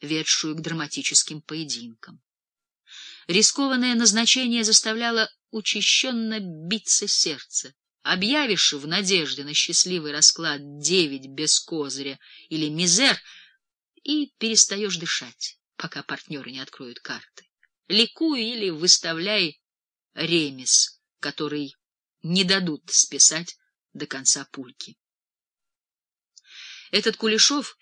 ведшую к драматическим поединкам. Рискованное назначение заставляло учащенно биться сердце. Объявишь в надежде на счастливый расклад девять без козыря или мизер и перестаешь дышать, пока партнеры не откроют карты. Ликуй или выставляй ремес, который не дадут списать до конца пульки. Этот Кулешов,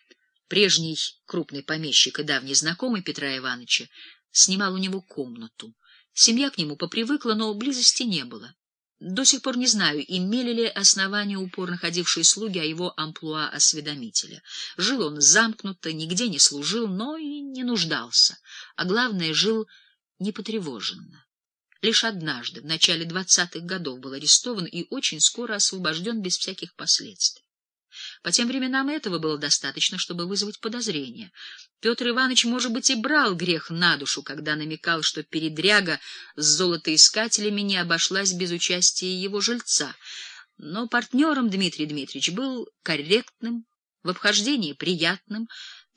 прежний крупный помещик и давний знакомый Петра Ивановича, снимал у него комнату. Семья к нему попривыкла, но близости не было. До сих пор не знаю, имели ли основания упорно ходившие слуги о его амплуа осведомителя. Жил он замкнуто, нигде не служил, но и не нуждался, а главное, жил непотревоженно. Лишь однажды, в начале двадцатых годов, был арестован и очень скоро освобожден без всяких последствий. По тем временам этого было достаточно, чтобы вызвать подозрение. Петр Иванович, может быть, и брал грех на душу, когда намекал, что передряга с золотоискателями не обошлась без участия его жильца. Но партнером Дмитрий Дмитриевич был корректным, в обхождении приятным,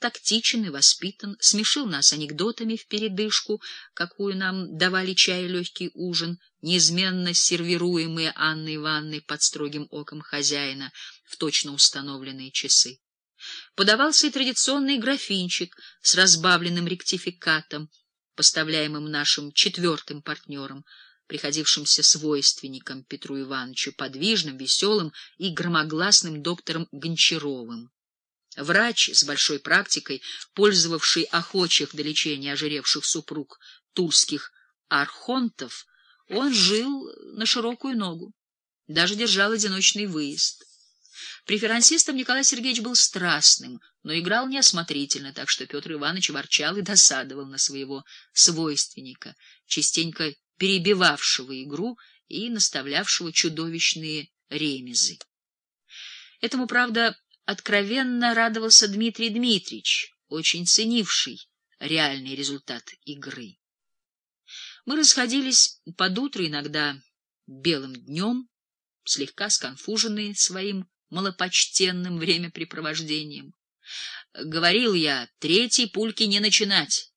тактичен и воспитан, смешил нас анекдотами в передышку, какую нам давали чай и легкий ужин, неизменно сервируемые Анной Ивановной под строгим оком хозяина в точно установленные часы. Подавался и традиционный графинчик с разбавленным ректификатом, поставляемым нашим четвертым партнером, приходившимся свойственником Петру Ивановичу, подвижным, веселым и громогласным доктором Гончаровым. Врач с большой практикой, пользовавший охочих до лечения ожиревших супруг тульских архонтов, он жил на широкую ногу, даже держал одиночный выезд. Преферансистом Николай Сергеевич был страстным, но играл неосмотрительно, так что Петр Иванович ворчал и досадовал на своего свойственника, частенько перебивавшего игру и наставлявшего чудовищные ремезы. Этому, правда, откровенно радовался Дмитрий Дмитриевич, очень ценивший реальный результат игры. Мы расходились под утро иногда белым днем, слегка сконфуженные своим малопочтенным времяпрепровождением. Говорил я, третьей пульки не начинать.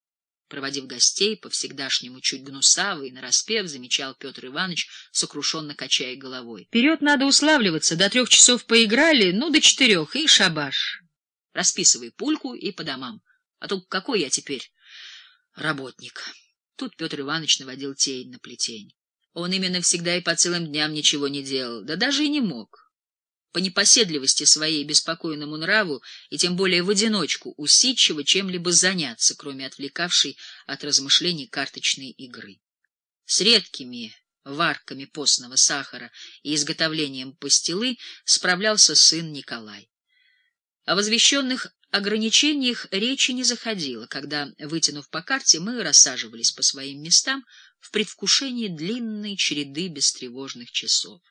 Проводив гостей, по-всегдашнему чуть гнусавый, нараспев, замечал Петр Иванович, сокрушенно качая головой. Вперед надо уславливаться, до трех часов поиграли, ну, до четырех, и шабаш. Расписывай пульку и по домам. А то какой я теперь работник? Тут Петр Иванович наводил тень на плетень. Он именно всегда и по целым дням ничего не делал, да даже и не мог по непоседливости своей беспокойному нраву и тем более в одиночку усидчиво чем-либо заняться, кроме отвлекавшей от размышлений карточной игры. С редкими варками постного сахара и изготовлением пастилы справлялся сын Николай. О возвещенных ограничениях речи не заходило, когда, вытянув по карте, мы рассаживались по своим местам в предвкушении длинной череды бестревожных часов.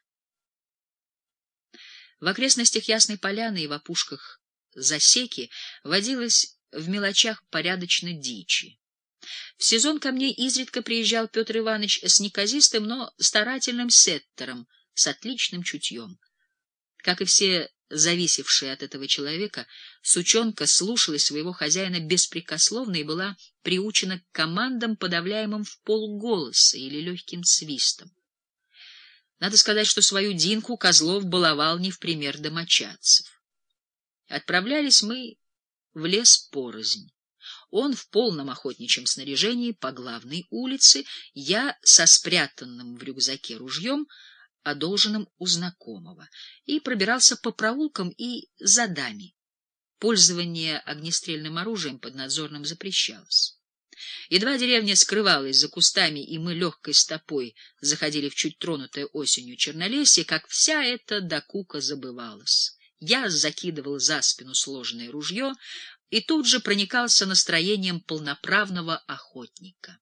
В окрестностях Ясной Поляны и в опушках засеки водилось в мелочах порядочно дичи. В сезон ко мне изредка приезжал Петр Иванович с неказистым, но старательным сеттером, с отличным чутьем. Как и все зависевшие от этого человека, сучонка слушалась своего хозяина беспрекословно и была приучена к командам, подавляемым в полголоса или легким свистом. Надо сказать, что свою Динку Козлов баловал не в пример домочадцев. Отправлялись мы в лес порознь. Он в полном охотничьем снаряжении по главной улице, я со спрятанным в рюкзаке ружьем, одолженным у знакомого, и пробирался по проулкам и за дами. Пользование огнестрельным оружием под надзорным запрещалось. Едва деревня скрывалась за кустами, и мы легкой стопой заходили в чуть тронутое осенью чернолесье, как вся эта докука забывалась. Я закидывал за спину сложенное ружье и тут же проникался настроением полноправного охотника.